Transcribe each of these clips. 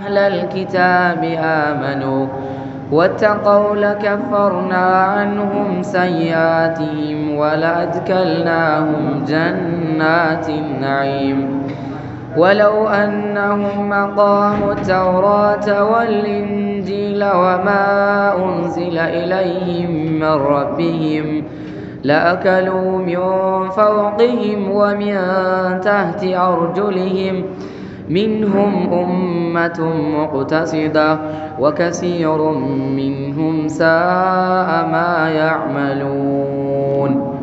أهل الكتاب آمنوا واتقوا لكفرنا عنهم سيئاتهم ولأدكلناهم جنات النعيم. ولو أنهم أقاموا التوراة والإنجيل وما أنزل إليهم من ربهم لأكلوا من فوقهم ومن تحت أرجلهم منهم أمة مقتصدة وكثير منهم ساء ما يعملون.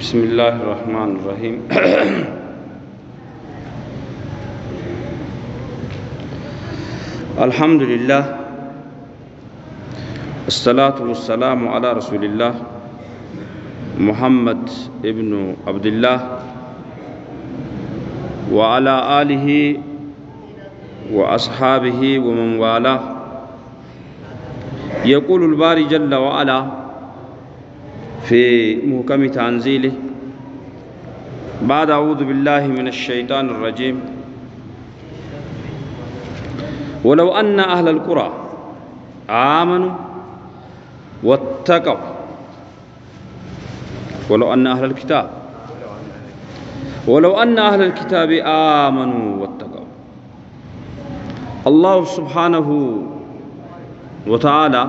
بسم الله الرحمن الرحيم. الحمد لله الصلاة والسلام على رسول الله محمد ابن عبد الله وعلى آله وأصحابه ومن والاه. يقول الباري جل وعلا في محكم تنزيله بعد أعوذ بالله من الشيطان الرجيم. ولو أن أهل القرى آمنوا واتقوا ولو أن أهل الكتاب ولو أن أهل الكتاب آمنوا واتقوا الله سبحانه وتعالى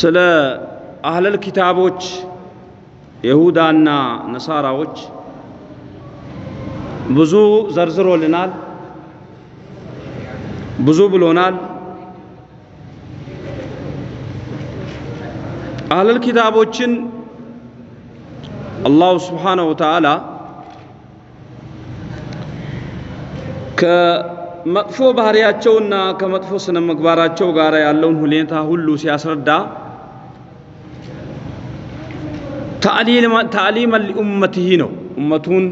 ስለ አህለል ኪታቦች የሁዳና ነሳራዎች ብዙ ዘርዝሮልናል፣ ብዙ ብሎናል። አህለል ኪታቦችን አላሁ ስብሓነሁ ወተዓላ ከመጥፎ ባህሪያቸውና ከመጥፎ ስነ ምግባራቸው ጋር ያለውን ሁኔታ ሁሉ ሲያስረዳ ታዕሊመን ሊኡመትህ ነው። ኡመቱን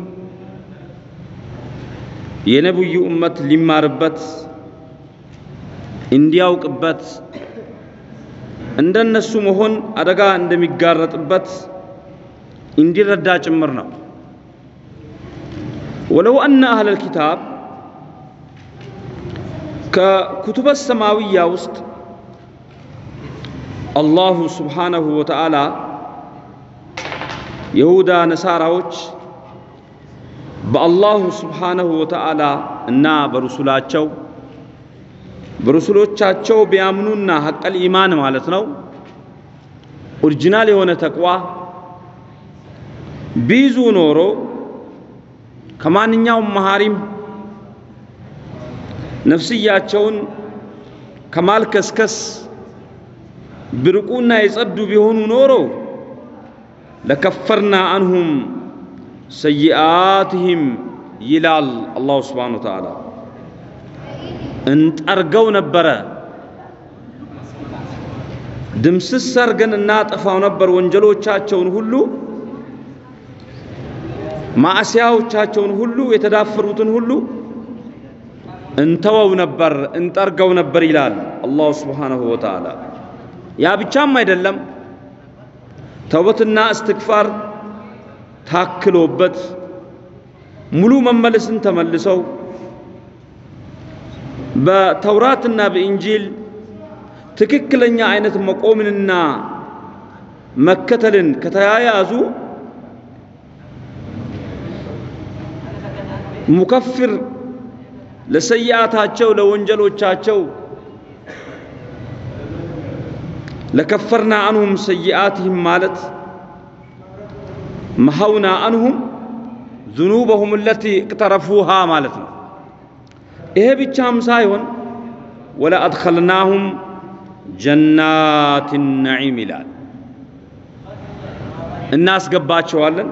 የነብዩ ኡመት ሊማርበት እንዲያውቅበት እንደነሱ መሆን አደጋ እንደሚጋረጥበት እንዲረዳ ጭምር ነው። ወለው አነ አህለል ኪታብ ከኩቱበ ሰማዊያ ውስጥ الله سبحانه وتعالى የሁዳ ነሳራዎች በ الله سبحانه وتعالى እና በሩሱላቸው በሩሱሎቻቸው ቢያምኑና حق الإيمان ማለት ነው original የሆነ ተቅዋ ቢይዙ ኖሮ ከማንኛውም መሃሪም ነፍስያቸውን ከማልከስከስ ብርቁና የጸዱ ቢሆኑ ኖሮ ለከፈርና አንሁም ሰይአትህም ይላል አላሁ ስብሓነሁ ወተዓላ። እንጠርገው ነበረ፣ ድምስስ ሰርገን እናጠፋው ነበር። ወንጀሎቻቸውን ሁሉ ማዕሲያዎቻቸውን ሁሉ የተዳፈሩትን ሁሉ እንተወው ነበር እንጠርገው ነበር ይላል አላሁ ስብሓነሁ ወተዓላ። ያ ብቻም አይደለም። ተውበትና እስትግፋር ታክሎበት ሙሉ መመለስን ተመልሰው በተውራትና በኢንጂል ትክክለኛ አይነት መቆምንና መከተልን ከተያያዙ ሙከፍር ለሰይአታቸው ለወንጀሎቻቸው ለከፈርና አንሁም ሰይአትህም ማለት መሐውና አንሁም ለቲ እቅተረፉሃ ማለት ነው። ይሄ ብቻም ሳይሆን ወላ አድኸልናሁም ጀናት ነዒም ይላል። እናስገባቸዋለን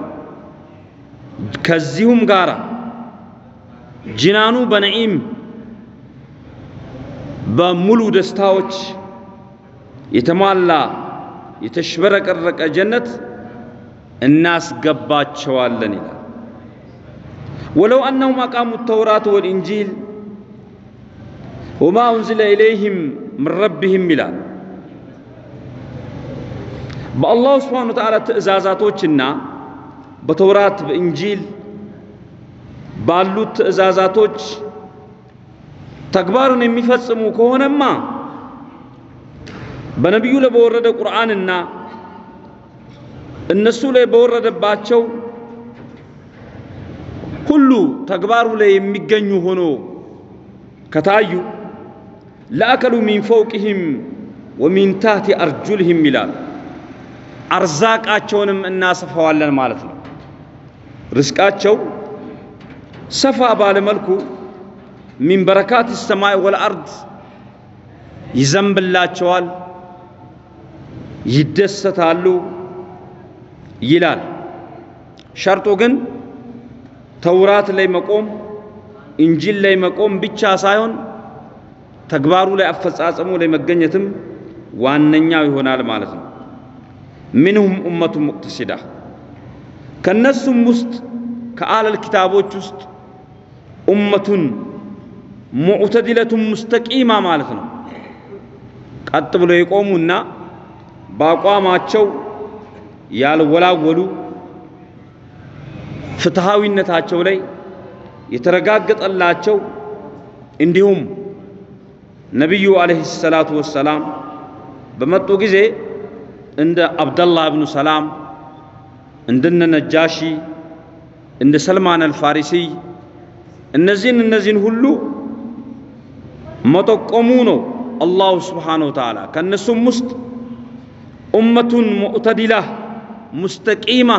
ከዚሁም ጋራ ጅናኑ በነዒም በሙሉ ደስታዎች የተሟላ የተሽበረቀረቀ ጀነት እናስገባቸዋለን ይላል። ወለው አነሁም አቃሙ ተውራት ወልኢንጂል ወማ ኡንዚለ ኢለይህም ምን ረቢህም ይላል። በአላሁ ስብሓነ ወተዓላ ትእዛዛቶችና በተውራት በእንጂል ባሉት ትእዛዛቶች ተግባሩን የሚፈጽሙ ከሆነማ በነቢዩ ላይ በወረደ ቁርአንና እነሱ ላይ በወረደባቸው ሁሉ ተግባሩ ላይ የሚገኙ ሆኖ ከታዩ ለአከሉ ሚን ፈውቅህም ወሚን ታህቲ አርጁልህም ይላል። አርዛቃቸውንም እናሰፋዋለን ማለት ነው። ርስቃቸው ሰፋ ባለ መልኩ ሚን በረካት ሰማይ ወልአርድ ይዘንብላቸዋል፣ ይደሰታሉ ይላል። ሸርጡ ግን ተውራት ላይ መቆም እንጂል ላይ መቆም ብቻ ሳይሆን ተግባሩ ላይ አፈጻጸሙ ላይ መገኘትም ዋነኛው ይሆናል ማለት ነው። ምንሁም ኡመቱ ሙቅተሲዳ ከነሱም ውስጥ ከአለል ኪታቦች ውስጥ ኡመቱን ሙዕተዲለቱን ሙስተቂማ ማለት ነው። ቀጥ ብሎ የቆሙና በአቋማቸው ያልወላወሉ ፍትሃዊነታቸው ላይ የተረጋገጠላቸው እንዲሁም ነቢዩ አለይሂ ሰላቱ ወሰላም በመጡ ጊዜ እንደ አብደላህ ብኑ ሰላም እንደነ ነጃሺ እንደ ሰልማን አልፋሪሲይ እነዚህን እነዚህን ሁሉ መጠቆሙ ነው አላሁ ስብሓነሁ ወተዓላ። ከእነሱም ውስጥ ኡመቱን ሙዕተዲላ ሙስተቂማ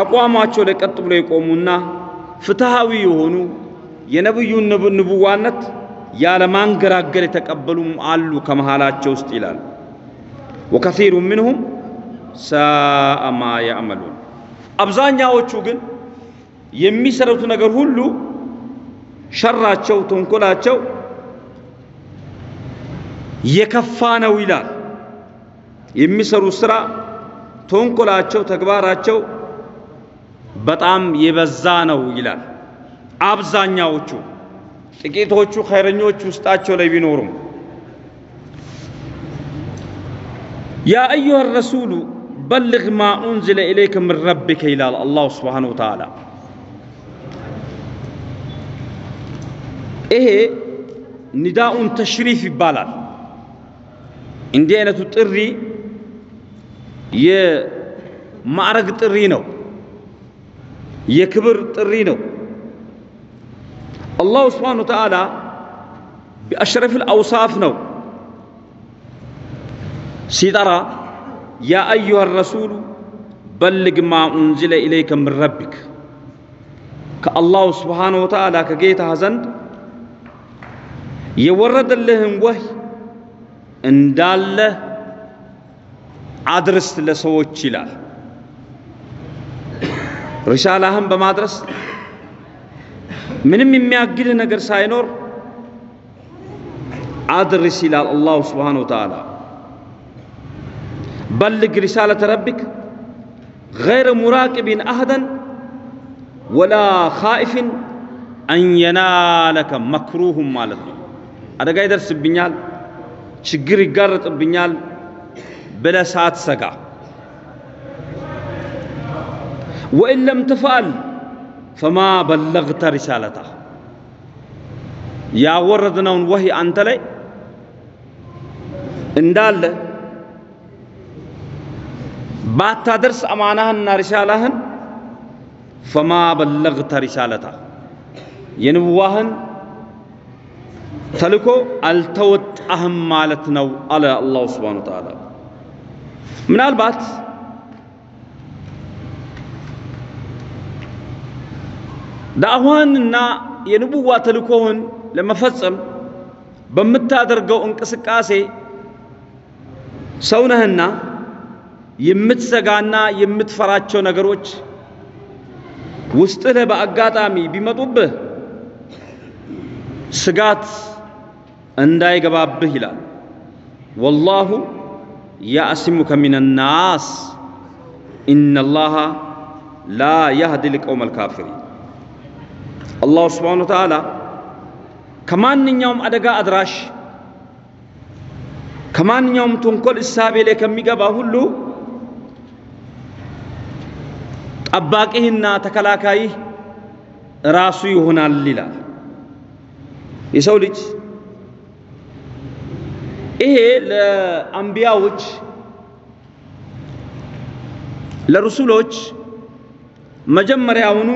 አቋማቸው ላይ ቀጥ ብሎ የቆሙና ፍትሃዊ የሆኑ የነቢዩን ንቡዋነት ያለ ማንገራገር የተቀበሉም አሉ ከመሃላቸው ውስጥ ይላል። ወከሲሩ ምንሁም ሳአ ማ ያዕመሉን። አብዛኛዎቹ ግን የሚሰሩት ነገር ሁሉ ሸራቸው፣ ተንኮላቸው የከፋ ነው ይላል። የሚሰሩት ስራ ተንኮላቸው፣ ተግባራቸው በጣም የበዛ ነው ይላል። አብዛኛዎቹ ጥቂቶቹ ኸይረኞች ውስጣቸው ላይ ቢኖሩም ያ አዩሃ ረሱሉ በልግ ማ ኡንዝለ ኢለይከ ምን ረቢከ ይላል አላሁ ስብሓነሁ ወተዓላ። ይሄ ኒዳኡን ተሽሪፍ ይባላል። እንዲህ አይነቱ ጥሪ የማዕረግ ጥሪ ነው፣ የክብር ጥሪ ነው። አላሁ ስብሓነሁ ወተዓላ ቢአሽረፊል አውሳፍ ነው ሲጠራ ያ አዩሃ ረሱሉ በልግ ማ ኡንዝለ ኢለይከ ምን ረቢክ ከአላሁ ስብሓነሁ ወተዓላ ከጌታህ ዘንድ የወረደልህን ወህይ እንዳለ አድርስ ለሰዎች ይላል። ሪሳላህን በማድረስ ምንም የሚያግድህ ነገር ሳይኖር አድርስ ይላል አላሁ ስብሓነሁ ወተዓላ። በልግ ሪሳለተ ረቢክ ገይረ ሙራቅቢን አህደን ወላ ኻኢፍን አን የናለከ መክሩሁም ማለት ነው። አደጋ ይደርስብኛል፣ ችግር ይጋረጥብኛል ብለህ ሳትሰጋ ወኢን ለም ትፍአል ፈማ በለግተ ሪሳለታ ያወረድነውን ወህይ አንተ ላይ እንዳለ ባታደርስ አማናህንና ሪሳላህን ፈማ በለግተ ሪሳለታ የንብዋህን ተልኮ አልተወጣህም ማለት ነው አለ አላሁ ስብሓነሁ ወተዓላ። ምናልባት ዳዕዋንና የንቡዋ ተልኮህን ለመፈጸም በምታደርገው እንቅስቃሴ ሰውነህና የምትሰጋና የምትፈራቸው ነገሮች ውስጥህ በአጋጣሚ ቢመጡብህ ስጋት እንዳይገባብህ ይላል። ወላሁ ያዕሲሙከ ሚነናስ ኢነላሃ ላ ያህዲ ልቀውም አልካፊሪን። አላሁ ስብሓነሁ ወተዓላ ከማንኛውም አደጋ አድራሽ ከማንኛውም ተንኮል እሳቤ ላይ ከሚገባ ሁሉ ጠባቂህና ተከላካይህ ራሱ ይሆናል ይላል። የሰው ልጅ ይሄ ለአንቢያዎች ለሩሱሎች መጀመሪያውኑ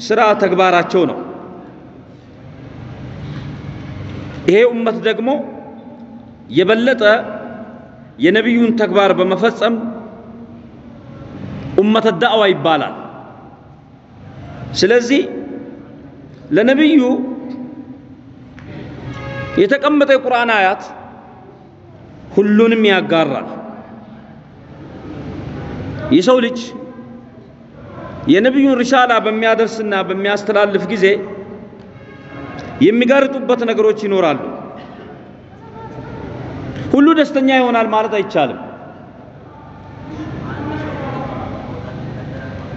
ስራ ተግባራቸው ነው። ይሄ ኡመት ደግሞ የበለጠ የነቢዩን ተግባር በመፈጸም ኡመተ ዳዕዋ ይባላል። ስለዚህ ለነቢዩ የተቀመጠ የቁርአን አያት ሁሉንም ያጋራል። የሰው ልጅ የነቢዩን ሪሳላ በሚያደርስና በሚያስተላልፍ ጊዜ የሚጋርጡበት ነገሮች ይኖራሉ። ሁሉ ደስተኛ ይሆናል ማለት አይቻልም።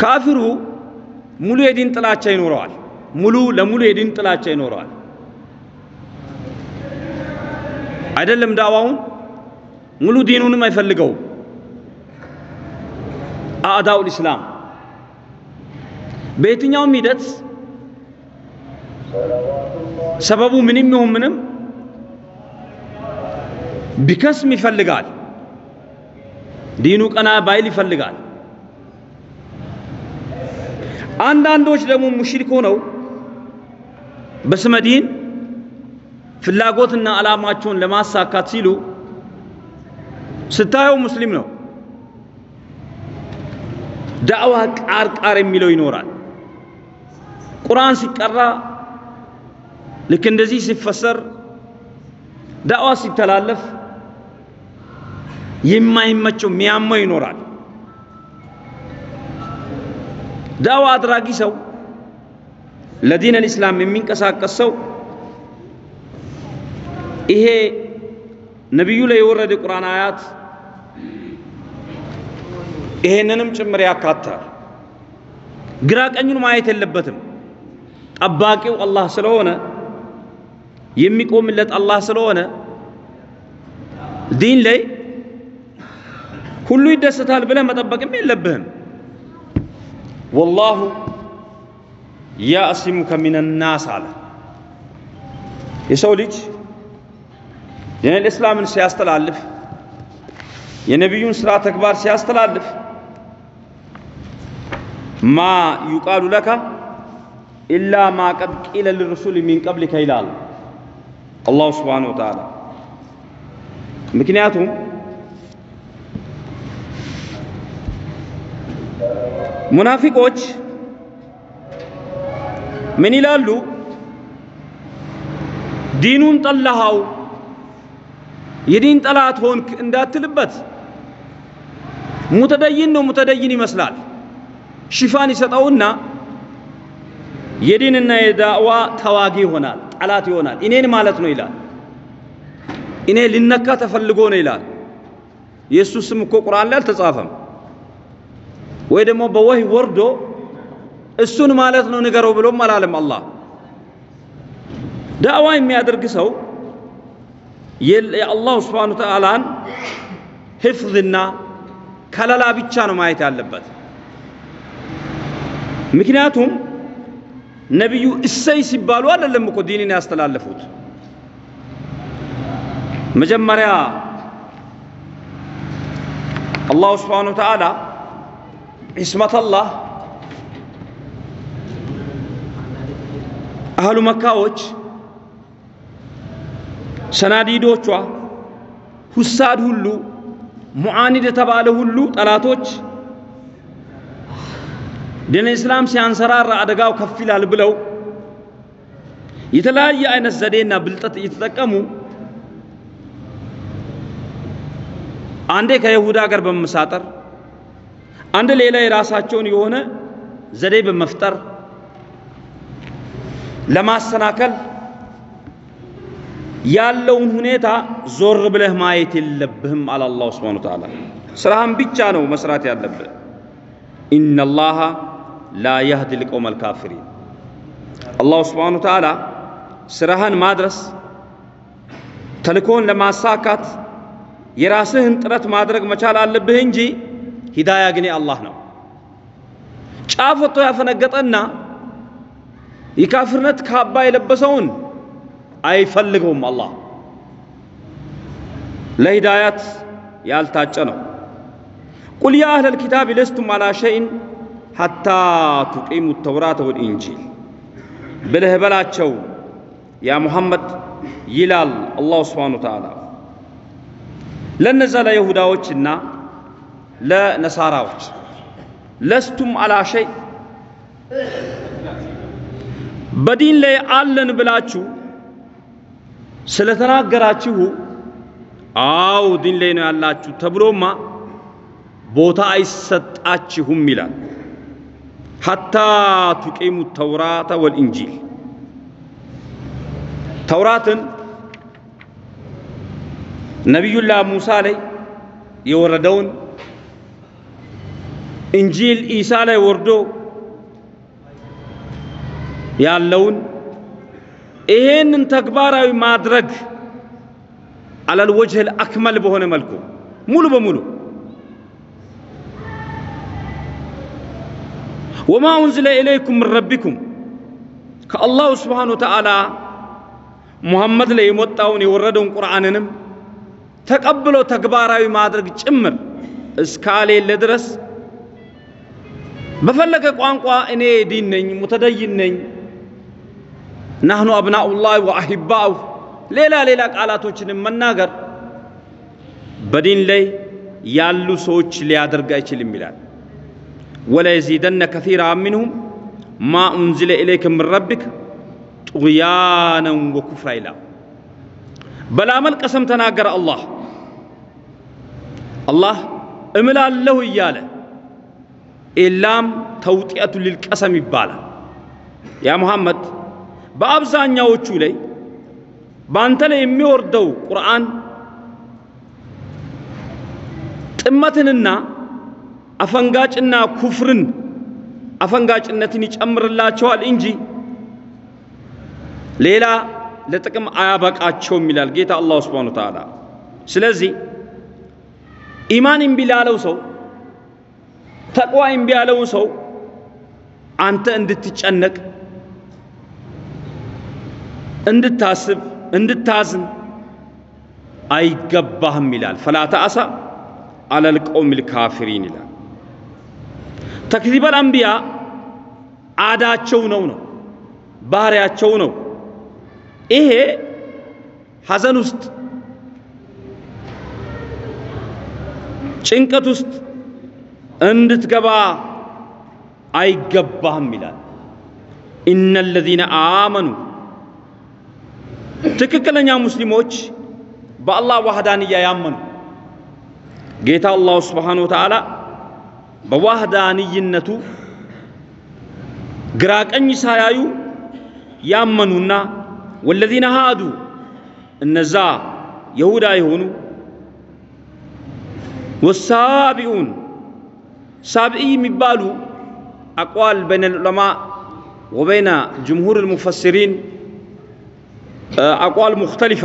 ካፊሩ ሙሉ የዲን ጥላቻ ይኖረዋል። ሙሉ ለሙሉ የዲን ጥላቻ ይኖረዋል። አይደለም ዳዋውን ሙሉ ዲኑንም አይፈልገውም። አዕዳኡል ኢስላም በየትኛውም ሂደት ሰበቡ ምንም ይሁን ምንም ቢከስም ይፈልጋል። ዲኑ ቀና ባይል ይፈልጋል። አንዳንዶች ደግሞ ሙሽሪክ ሆነው በስመ ዲን ፍላጎትና ዓላማቸውን ለማሳካት ሲሉ ስታየው ሙስሊም ነው፣ ዳዕዋ ቃር ቃር የሚለው ይኖራል። ቁርአን ሲቀራ ልክ እንደዚህ ሲፈሰር ዳዕዋ ሲተላለፍ የማይመቸው የሚያመው ይኖራል። ዳዕዋ አድራጊ ሰው ለዲን አልኢስላም የሚንቀሳቀስ ሰው ይሄ ነቢዩ ላይ የወረደ ቁርአን አያት ይሄንንም ጭምር ያካታል። ግራ ቀኙን ማየት የለበትም። ጠባቂው አላህ ስለሆነ የሚቆምለት አላህ ስለሆነ ዲን ላይ ሁሉ ይደሰታል ብለህ መጠበቅም የለብህም። ወላሁ ያእሲሙከ ሚነናስ አለ። የሰው ልጅ ዲነል እስላምን ሲያስተላልፍ የነቢዩን ስራ ተግባር ሲያስተላልፍ ማ ዩቃሉ ለካ ኢላ ማ ቀድ ቂለ ልረሱል ሚን ቀብሊከ ይላል አላሁ ስብሓነሁ ወተዓላ። ምክንያቱም ሙናፊቆች ምን ይላሉ? ዲኑን ጠላሃው የዲን ጠላት ሆንክ እንዳትልበት ሙተደይን ነው ሙተደይን ይመስላል። ሽፋን ይሰጠውና የዲንና የዳዕዋ ተዋጊ ይሆናል፣ ጠላት ይሆናል። እኔን ማለት ነው ይላል። እኔ ሊነካ ተፈልጎ ነው ይላል። የእሱ ስም እኮ ቁርአን ላይ አልተጻፈም። ወይ ደግሞ በወህይ ወርዶ እሱን ማለት ነው ንገረው ብሎም አላለም አላህ። ዳዕዋ የሚያደርግ ሰው የአላሁ ስብሓነ ወተዓላን ሕፍዝና ከለላ ብቻ ነው ማየት ያለበት። ምክንያቱም ነቢዩ እሰይ ሲባሉ አይደለም እኮ ዲንን ያስተላለፉት። መጀመሪያ አላሁ ስብሓነ ወተዓላ ዒስመተላህ አህሉ መካዎች ሰናዲዶቿ ሁሳድ ሁሉ ሙዓኒድ የተባለ ሁሉ ጠላቶች ዲን እስላም ሲያንሰራራ አደጋው ከፍ ይላል ብለው የተለያየ አይነት ዘዴና ብልጠት እየተጠቀሙ አንዴ ከይሁዳ ጋር በመሳጠር አንድ ሌላ የራሳቸውን የሆነ ዘዴ በመፍጠር ለማሰናከል ያለውን ሁኔታ ዞር ብለህ ማየት የለብህም አለ አላሁ ስብሓነሁ ወተዓላ። ስራህን ብቻ ነው መስራት ያለብህ። ኢነላሃ ላ የህዲ ልቀውመል ካፊሪን። አላሁ ስብሓነሁ ወተዓላ ስራህን ማድረስ ተልኮን ለማሳካት የራስህን ጥረት ማድረግ መቻል አለብህ እንጂ ሂዳያ ግን የአላህ ነው። ጫፍ ወጥቶ ያፈነገጠና የካፍርነት ካባ የለበሰውን አይፈልገውም አላህ። ለሂዳያት ያልታጨ ነው። ቁል ያ አህለል ኪታብ ለስቱም አላ ሸይን ሐታ ቱቂሙ ተውራተ ወልኢንጂል ብለህ በላቸው ያ ሙሐመድ ይላል አላሁ ስብሓነሁ ወተዓላ ለነዛ ለይሁዳዎችና ለነሳራዎች ለስቱም አላ ሸይ በዲን ላይ አለን ብላችሁ ስለተናገራችሁ አው ዲን ላይ ነው ያላችሁ ተብሎማ ቦታ አይሰጣችሁም ይላል። ሐታ ቱቂሙ ተውራተ ወልኢንጂል ተውራትን ነቢዩላህ ሙሳ ላይ የወረደውን እንጂል ኢሳ ላይ ወርዶ ያለውን ይሄንን ተግባራዊ ማድረግ አለል ወጅህል አክመል በሆነ መልኩ ሙሉ በሙሉ ወማ ኡንዝለ ኢለይኩም ምን ረቢኩም ከአላሁ ስብሓነ ወተዓላ ሙሐመድ ላይ የመጣውን የወረደውን ቁርአንንም ተቀብሎ ተግባራዊ ማድረግ ጭምር እስካሌለ ድረስ በፈለገ ቋንቋ እኔ ዲን ነኝ፣ ሙተደይን ነኝ፣ ናህኑ አብናኡላህ ወአሂባኡ ሌላ ሌላ ቃላቶችንም መናገር በዲን ላይ ያሉ ሰዎች ሊያደርግ አይችልም ይላል። ወለየዚደነ ከሲራ ሚንሁም ማ ኡንዝለ ኢለይከ ምን ረቢክ ጡግያነን ወኩፍራ ይላል። በላመል ቀሰም ተናገረ አላህ አላህ እምላለሁ እያለ ኢላም ተውጢአቱ ሊልቀሰም ይባላል። ያ ሙሐመድ በአብዛኛዎቹ ላይ በአንተ ላይ የሚወርደው ቁርአን ጥመትንና አፈንጋጭና ኩፍርን አፈንጋጭነትን ይጨምርላቸዋል እንጂ ሌላ ለጥቅም አያበቃቸውም ይላል ጌታ አላሁ ስብሓነሁ ወተዓላ። ስለዚህ ኢማን እምቢ ላለው ሰው ተቅዋ እምቢ ያለው ሰው አንተ እንድትጨነቅ እንድታስብ እንድታዝን አይገባህም ይላል። ፈላ ተአሳ አለል ቀውሚል ካፊሪን ይላል። ተክዚበል አንቢያ አዳቸው ነው ነው ባህሪያቸው ነው። ይሄ ሐዘን ውስጥ ጭንቀት ውስጥ እንድትገባ አይገባህም ይላል። ኢነ ለዚነ አመኑ ትክክለኛ ሙስሊሞች በአላህ ዋህዳንያ ያመኑ ጌታ አላሁ ስብሓነሁ ወተዓላ በዋህዳንይነቱ ግራ ቀኝ ሳያዩ ያመኑና ወለዚነ ሃዱ እነዛ የሁዳ የሆኑ ወሳቢኡን ሳብኢ የሚባሉ አቋል በይነ ዑለማ ወበይነ ጅምሁር ልሙፈሲሪን አቋል ሙክተሊፋ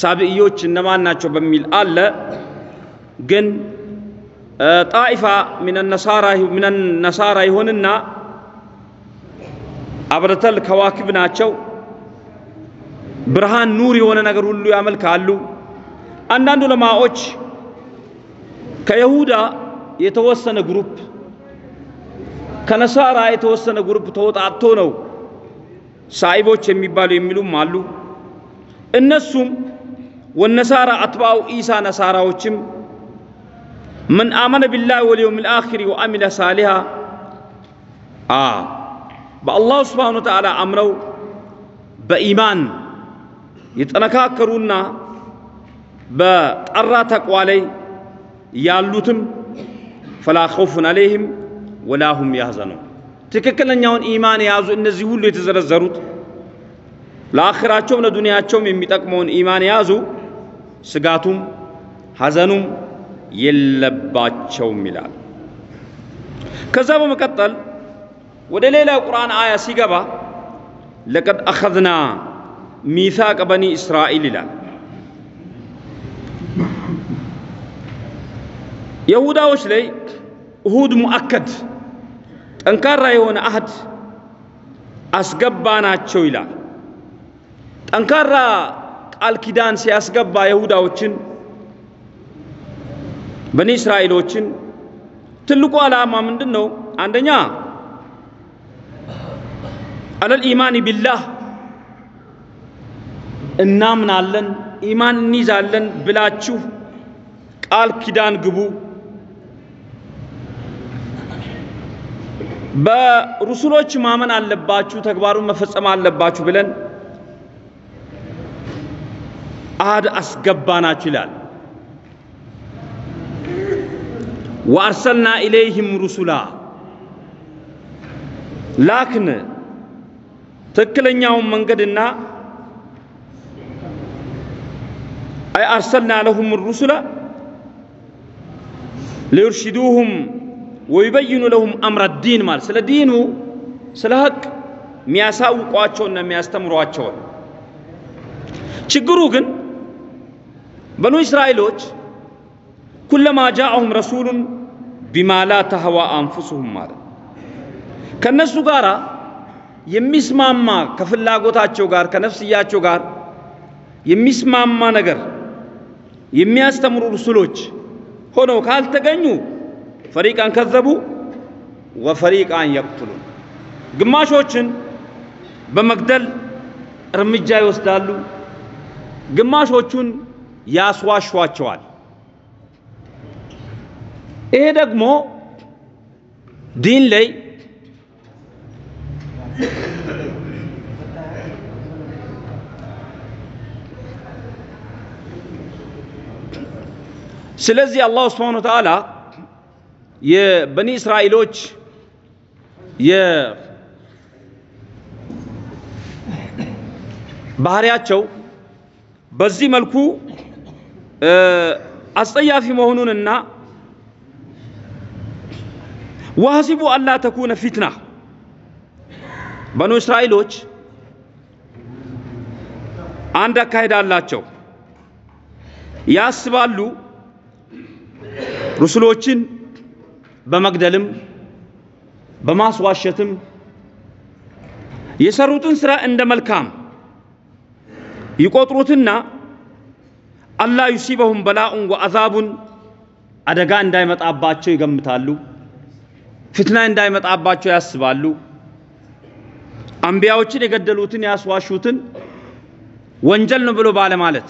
ሳብኢዮች እነማን ናቸው በሚል አለ። ግን ጣኢፋ ሚነ ነሳራ ይሆንና አብረተል ከዋክብ ናቸው። ብርሃን ኑር የሆነ ነገር ሁሉ ያመልካሉ። አንዳንድ ዑለማዎች ከይሁዳ የተወሰነ group ከነሳራ የተወሰነ group ተወጣቶ ነው ሳኢቦች የሚባሉ የሚሉም አሉ። እነሱም والنصارى أتباع عيسى ነሳራዎችም من آمن بالله واليوم الآخر وعمل صالحا አ በ الله سبحانه وتعالى አምነው በኢማን የጠነካከሩና በጠራ ተቅዋ ላይ ያሉትም ፈላ ኸውፉን አለይህም ወላ ሁም ያህዘኑ ትክክለኛውን ኢማን የያዙ እነዚህ ሁሉ የተዘረዘሩት ለአኽራቸውም ለዱንያቸውም የሚጠቅመውን ኢማን የያዙ ስጋቱም ሐዘኑም የለባቸውም ይላል። ከዛ በመቀጠል ወደ ሌላ ቁርአን አያ ሲገባ ለቀድ አኸዝና ሚሳቅ በኒ እስራኤል ይላል። የሁዳዎች ላይ እሁድ ሙአከድ ጠንካራ የሆነ አህድ አስገባናቸው ይላል። ጠንካራ ቃል ኪዳን ሲያስገባ የሁዳዎችን በኒ እስራኤሎችን ትልቁ ዓላማ ምንድን ነው? አንደኛ አለል ኢማን ቢላህ እናምናለን ኢማን እንይዛለን ብላችሁ ቃል ኪዳን ግቡ፣ በሩሱሎች ማመን አለባችሁ፣ ተግባሩን መፈጸም አለባችሁ ብለን አህድ አስገባናችሁ ይላል። ወአርሰልና ኢለይህም ሩሱላ ላክን ትክክለኛውን መንገድና አይ አርሰልና ለሁም ሩሱላ ሊዩርሽዱሁም ወዩበይኑ ለሁም አምረ ዲን ማለት ስለ ዲኑ ስለ ሀቅ የሚያሳውቋቸውና የሚያስተምሯቸውን። ችግሩ ግን በኑ እስራኤሎች ኩለማ ጃአሁም ረሱሉን ቢማ ላ ተህዋ አንፉሱሁም ማለት ከነሱ ጋር የሚስማማ ከፍላጎታቸው ጋር ከነፍስያቸው ጋር የሚስማማ ነገር የሚያስተምሩ ሩሱሎች ሆነው ካልተገኙ ፈሪቃን ከዘቡ ወፈሪቃን የቅትሉን ግማሾችን በመግደል እርምጃ ይወስዳሉ፣ ግማሾቹን ያስዋሿቸዋል። ይሄ ደግሞ ዲን ላይ ስለዚህ አላሁ ስብሓነ ወተዓላ የበኒ እስራኤሎች የባህሪያቸው በዚህ መልኩ አስጸያፊ መሆኑንና ወሐሲቡ አላ ተኩነ ፊትና በኑ እስራኤሎች አንድ አካሄድ አላቸው። ያስባሉ ሩሱሎችን በመግደልም በማስዋሸትም የሰሩትን ስራ እንደ መልካም ይቆጥሩትና አላ ዩሲበሁም በላኡን ወአዛቡን አደጋ እንዳይመጣባቸው ይገምታሉ። ፍትና እንዳይመጣባቸው ያስባሉ። አንቢያዎችን የገደሉትን ያስዋሹትን ወንጀል ነው ብሎ ባለማለት